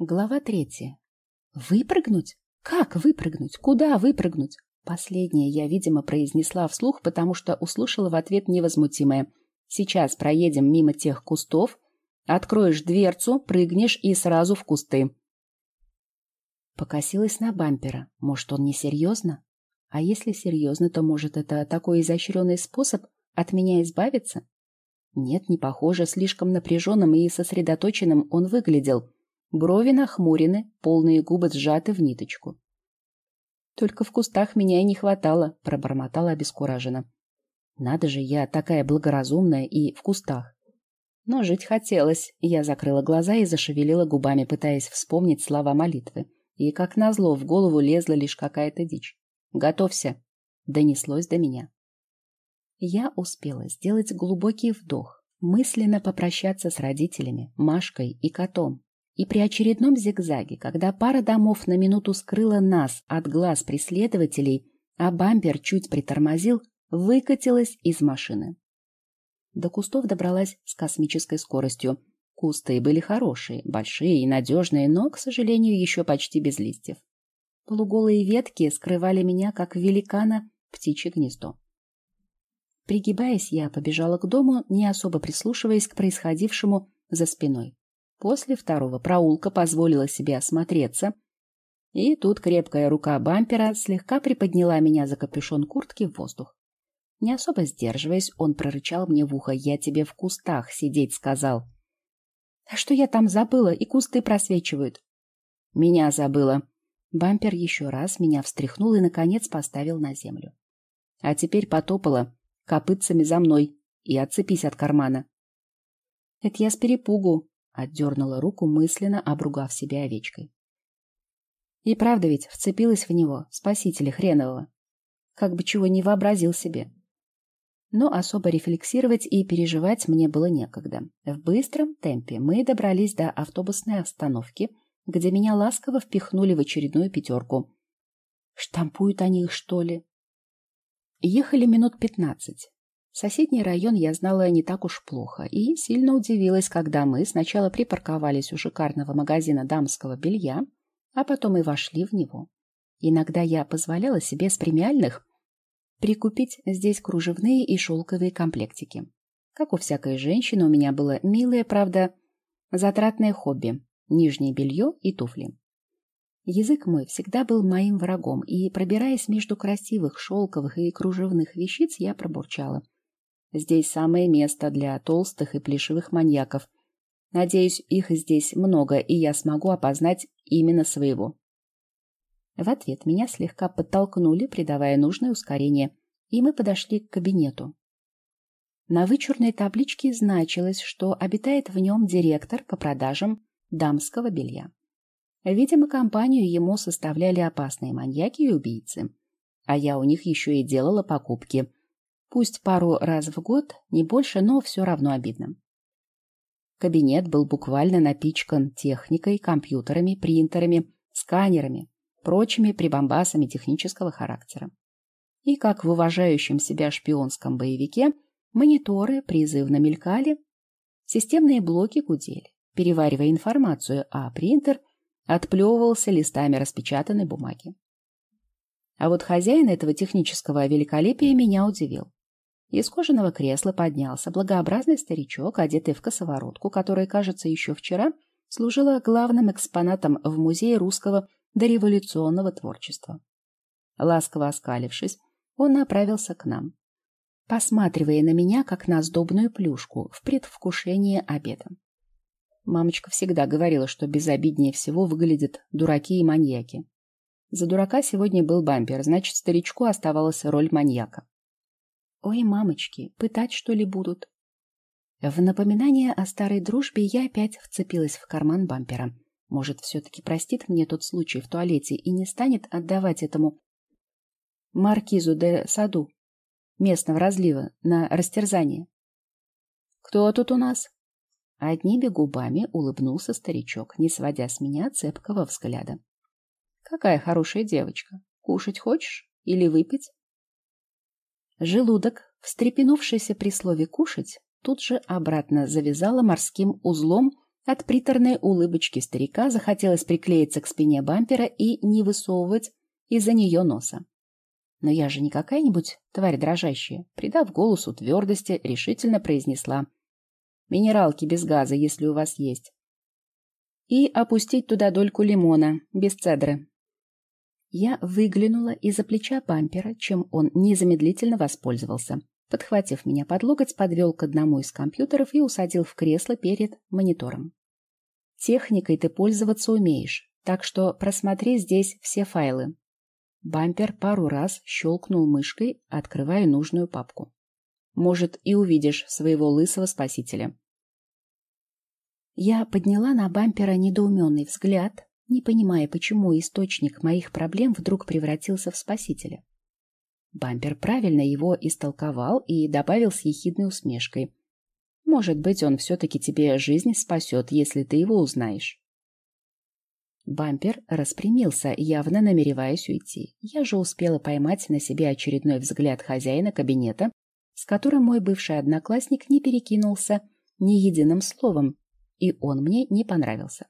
Глава третья. Выпрыгнуть? Как выпрыгнуть? Куда выпрыгнуть? Последнее я, видимо, произнесла вслух, потому что услышала в ответ невозмутимое. Сейчас проедем мимо тех кустов, откроешь дверцу, прыгнешь и сразу в кусты. Покосилась на бампера. Может, он не серьезно? А если серьезно, то, может, это такой изощренный способ от меня избавиться? Нет, не похоже, слишком напряженным и сосредоточенным он выглядел. Брови нахмурены, полные губы сжаты в ниточку. «Только в кустах меня и не хватало», — пробормотала обескураженно. «Надо же, я такая благоразумная и в кустах». Но жить хотелось. Я закрыла глаза и зашевелила губами, пытаясь вспомнить слова молитвы. И, как назло, в голову лезла лишь какая-то дичь. «Готовься!» — донеслось до меня. Я успела сделать глубокий вдох, мысленно попрощаться с родителями, Машкой и котом, и при очередном зигзаге, когда пара домов на минуту скрыла нас от глаз преследователей, а бампер чуть притормозил, выкатилась из машины. До кустов добралась с космической скоростью. Кусты были хорошие, большие и надежные, но, к сожалению, еще почти без листьев. Полуголые ветки скрывали меня, как великана, птичье гнездо. Пригибаясь, я побежала к дому, не особо прислушиваясь к происходившему за спиной. После второго проулка позволила себе осмотреться, и тут крепкая рука бампера слегка приподняла меня за капюшон куртки в воздух. Не особо сдерживаясь, он прорычал мне в ухо. «Я тебе в кустах сидеть сказал». «А что я там забыла? И кусты просвечивают». «Меня забыла». Бампер еще раз меня встряхнул и, наконец, поставил на землю. «А теперь потопала копытцами за мной и отцепись от кармана». «Это я с перепугу», Отдернула руку, мысленно обругав себя овечкой. И правда ведь вцепилась в него, спасителя хренового. Как бы чего не вообразил себе. Но особо рефлексировать и переживать мне было некогда. В быстром темпе мы добрались до автобусной остановки, где меня ласково впихнули в очередную пятерку. Штампуют они их, что ли? Ехали минут пятнадцать. Соседний район я знала не так уж плохо и сильно удивилась, когда мы сначала припарковались у шикарного магазина дамского белья, а потом и вошли в него. Иногда я позволяла себе с премиальных прикупить здесь кружевные и шелковые комплектики. Как у всякой женщины, у меня было милое, правда, затратное хобби – нижнее белье и туфли. Язык мой всегда был моим врагом, и, пробираясь между красивых шелковых и кружевных вещиц, я пробурчала – Здесь самое место для толстых и плешивых маньяков. Надеюсь, их здесь много, и я смогу опознать именно своего. В ответ меня слегка подтолкнули, придавая нужное ускорение, и мы подошли к кабинету. На вычурной табличке значилось, что обитает в нем директор по продажам дамского белья. Видимо, компанию ему составляли опасные маньяки и убийцы. А я у них еще и делала покупки, Пусть пару раз в год, не больше, но все равно обидно. Кабинет был буквально напичкан техникой, компьютерами, принтерами, сканерами, прочими прибамбасами технического характера. И, как в уважающем себя шпионском боевике, мониторы призывно мелькали, системные блоки гудели, переваривая информацию, а принтер отплевывался листами распечатанной бумаги. А вот хозяин этого технического великолепия меня удивил. Из кожаного кресла поднялся благообразный старичок, одетый в косоворотку, которая, кажется, еще вчера служила главным экспонатом в Музее русского дореволюционного творчества. Ласково оскалившись, он направился к нам, посматривая на меня, как на сдобную плюшку, в предвкушении обеда. Мамочка всегда говорила, что безобиднее всего выглядят дураки и маньяки. За дурака сегодня был бампер, значит, старичку оставалась роль маньяка. Ой, мамочки, пытать что ли будут? В напоминание о старой дружбе я опять вцепилась в карман бампера. Может, все-таки простит мне тот случай в туалете и не станет отдавать этому маркизу де Саду местного разлива на растерзание. «Кто тут у нас?» Одними губами улыбнулся старичок, не сводя с меня цепкого взгляда. «Какая хорошая девочка. Кушать хочешь? Или выпить?» Желудок, встрепенувшийся при слове «кушать», тут же обратно завязала морским узлом От приторной улыбочки старика захотелось приклеиться к спине бампера и не высовывать из-за нее носа. Но я же не какая-нибудь тварь дрожащая. Придав голосу твердости, решительно произнесла. Минералки без газа, если у вас есть. И опустить туда дольку лимона, без цедры. Я выглянула из-за плеча бампера, чем он незамедлительно воспользовался. Подхватив меня под локоть, подвел к одному из компьютеров и усадил в кресло перед монитором. Техникой ты пользоваться умеешь, так что просмотри здесь все файлы. Бампер пару раз щелкнул мышкой, открывая нужную папку. Может, и увидишь своего лысого спасителя. Я подняла на бампера недоуменный взгляд, не понимая, почему источник моих проблем вдруг превратился в спасителя. Бампер правильно его истолковал и добавил с ехидной усмешкой. Может быть, он все-таки тебе жизнь спасет, если ты его узнаешь. Бампер распрямился, явно намереваясь уйти. Я же успела поймать на себе очередной взгляд хозяина кабинета, с которым мой бывший одноклассник не перекинулся ни единым словом, и он мне не понравился.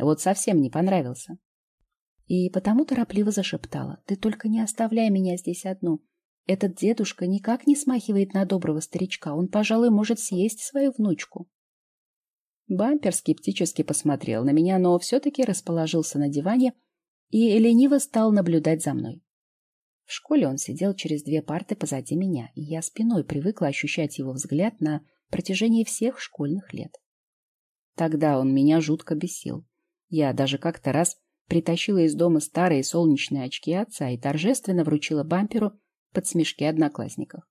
Вот совсем не понравился. И потому торопливо зашептала. «Ты только не оставляй меня здесь одну. Этот дедушка никак не смахивает на доброго старичка. Он, пожалуй, может съесть свою внучку. Бампер скептически посмотрел на меня, но все-таки расположился на диване и лениво стал наблюдать за мной. В школе он сидел через две парты позади меня, и я спиной привыкла ощущать его взгляд на протяжении всех школьных лет. Тогда он меня жутко бесил. Я даже как-то раз притащила из дома старые солнечные очки отца и торжественно вручила бамперу под смешки одноклассников.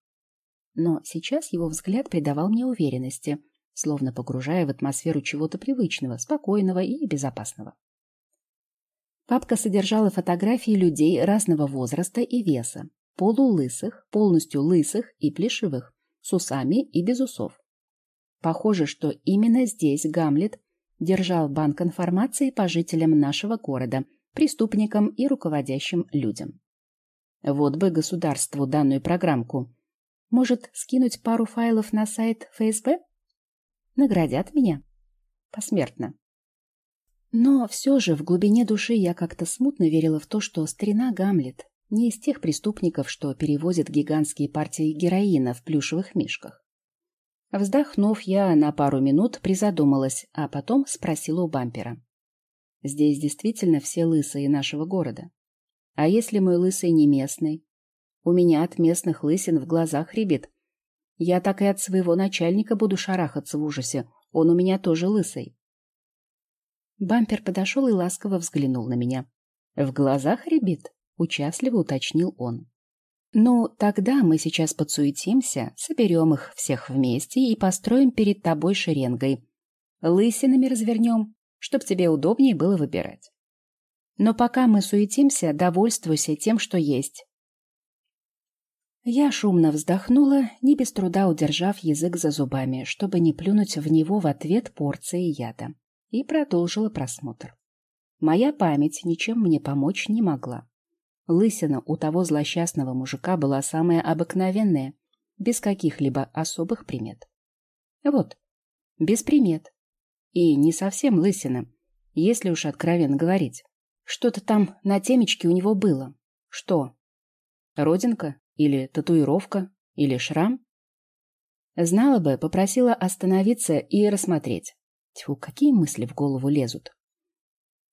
Но сейчас его взгляд придавал мне уверенности, словно погружая в атмосферу чего-то привычного, спокойного и безопасного. Папка содержала фотографии людей разного возраста и веса, полулысых, полностью лысых и плешивых, с усами и без усов. Похоже, что именно здесь Гамлет держал банк информации по жителям нашего города, преступникам и руководящим людям. Вот бы государству данную программку. Может, скинуть пару файлов на сайт ФСБ? Наградят меня. Посмертно. Но все же в глубине души я как-то смутно верила в то, что старина Гамлет не из тех преступников, что перевозят гигантские партии героина в плюшевых мишках. Вздохнув, я на пару минут призадумалась, а потом спросила у бампера. «Здесь действительно все лысые нашего города?» А если мой лысый не местный? У меня от местных лысин в глазах рябит. Я так и от своего начальника буду шарахаться в ужасе. Он у меня тоже лысый. Бампер подошел и ласково взглянул на меня. В глазах рябит? Участливо уточнил он. «Ну, тогда мы сейчас подсуетимся, соберем их всех вместе и построим перед тобой шеренгой. Лысинами развернем, чтоб тебе удобнее было выбирать. Но пока мы суетимся, довольствуйся тем, что есть. Я шумно вздохнула, не без труда удержав язык за зубами, чтобы не плюнуть в него в ответ порции яда, и продолжила просмотр. Моя память ничем мне помочь не могла. Лысина у того злосчастного мужика была самая обыкновенная, без каких-либо особых примет. Вот, без примет. И не совсем лысина, если уж откровенно говорить. Что-то там на темечке у него было. Что? Родинка? Или татуировка? Или шрам? Знала бы, попросила остановиться и рассмотреть. Тьфу, какие мысли в голову лезут.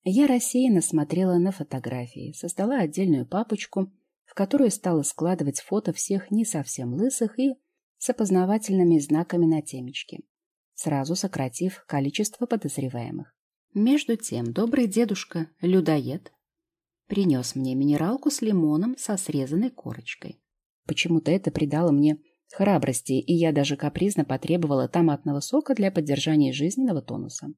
Я рассеянно смотрела на фотографии, создала отдельную папочку, в которую стала складывать фото всех не совсем лысых и с опознавательными знаками на темечке, сразу сократив количество подозреваемых. Между тем добрый дедушка, людоед, принес мне минералку с лимоном со срезанной корочкой. Почему-то это придало мне храбрости, и я даже капризно потребовала томатного сока для поддержания жизненного тонуса.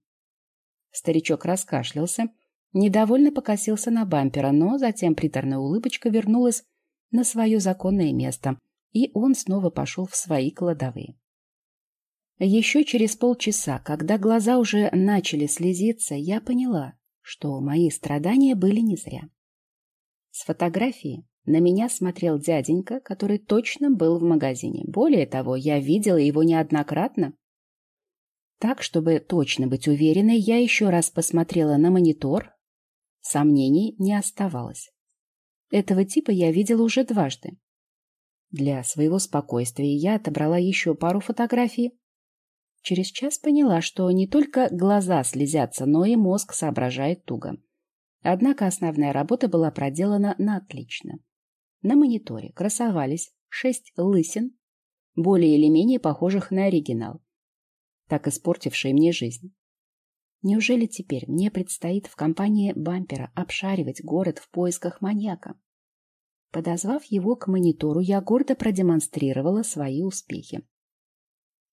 Старичок раскашлялся, недовольно покосился на бампера, но затем приторная улыбочка вернулась на свое законное место, и он снова пошел в свои кладовые. Еще через полчаса, когда глаза уже начали слезиться, я поняла, что мои страдания были не зря. С фотографии на меня смотрел дяденька, который точно был в магазине. Более того, я видела его неоднократно. Так, чтобы точно быть уверенной, я еще раз посмотрела на монитор. Сомнений не оставалось. Этого типа я видела уже дважды. Для своего спокойствия я отобрала еще пару фотографий. Через час поняла, что не только глаза слезятся, но и мозг соображает туго. Однако основная работа была проделана на отлично. На мониторе красовались шесть лысин, более или менее похожих на оригинал, так испортившие мне жизнь. Неужели теперь мне предстоит в компании бампера обшаривать город в поисках маньяка? Подозвав его к монитору, я гордо продемонстрировала свои успехи.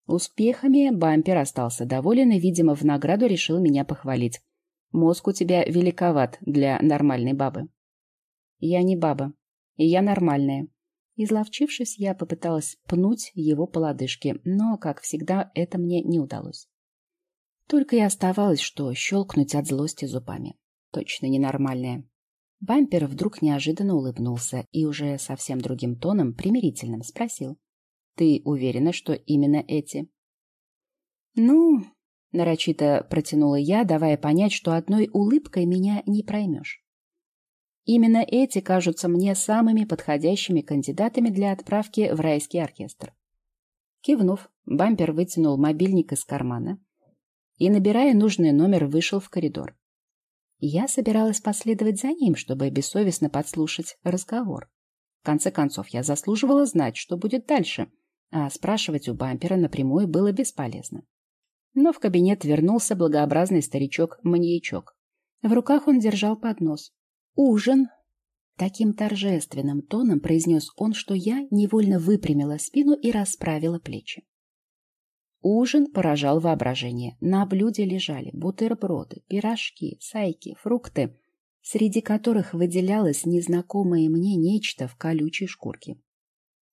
Успехами бампер остался доволен и, видимо, в награду решил меня похвалить. Мозг у тебя великоват для нормальной бабы. Я не баба, и я нормальная. Изловчившись, я попыталась пнуть его по лодыжке, но, как всегда, это мне не удалось. Только и оставалось, что щелкнуть от злости зубами. Точно ненормальная. Бампер вдруг неожиданно улыбнулся и уже совсем другим тоном, примирительным, спросил. «Ты уверена, что именно эти?» «Ну...» — нарочито протянула я, давая понять, что одной улыбкой меня не проймешь. Именно эти кажутся мне самыми подходящими кандидатами для отправки в райский оркестр. Кивнув, бампер вытянул мобильник из кармана и, набирая нужный номер, вышел в коридор. Я собиралась последовать за ним, чтобы бессовестно подслушать разговор. В конце концов, я заслуживала знать, что будет дальше, а спрашивать у бампера напрямую было бесполезно. Но в кабинет вернулся благообразный старичок-маньячок. В руках он держал поднос. «Ужин!» Таким торжественным тоном произнес он, что я невольно выпрямила спину и расправила плечи. Ужин поражал воображение. На блюде лежали бутерброды, пирожки, сайки, фрукты, среди которых выделялось незнакомое мне нечто в колючей шкурке.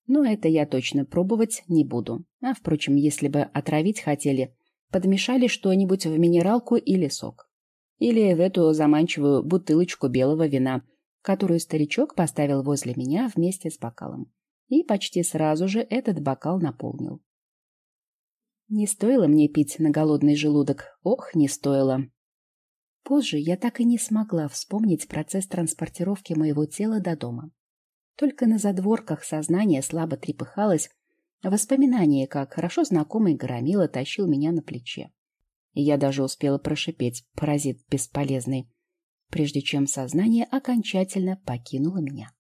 Но это я точно пробовать не буду. А, впрочем, если бы отравить хотели, подмешали что-нибудь в минералку или сок. Или в эту заманчивую бутылочку белого вина, которую старичок поставил возле меня вместе с бокалом. И почти сразу же этот бокал наполнил. Не стоило мне пить на голодный желудок. Ох, не стоило. Позже я так и не смогла вспомнить процесс транспортировки моего тела до дома. Только на задворках сознание слабо трепыхалось, воспоминание, как хорошо знакомый Громила тащил меня на плече и я даже успела прошипеть «паразит бесполезный», прежде чем сознание окончательно покинуло меня.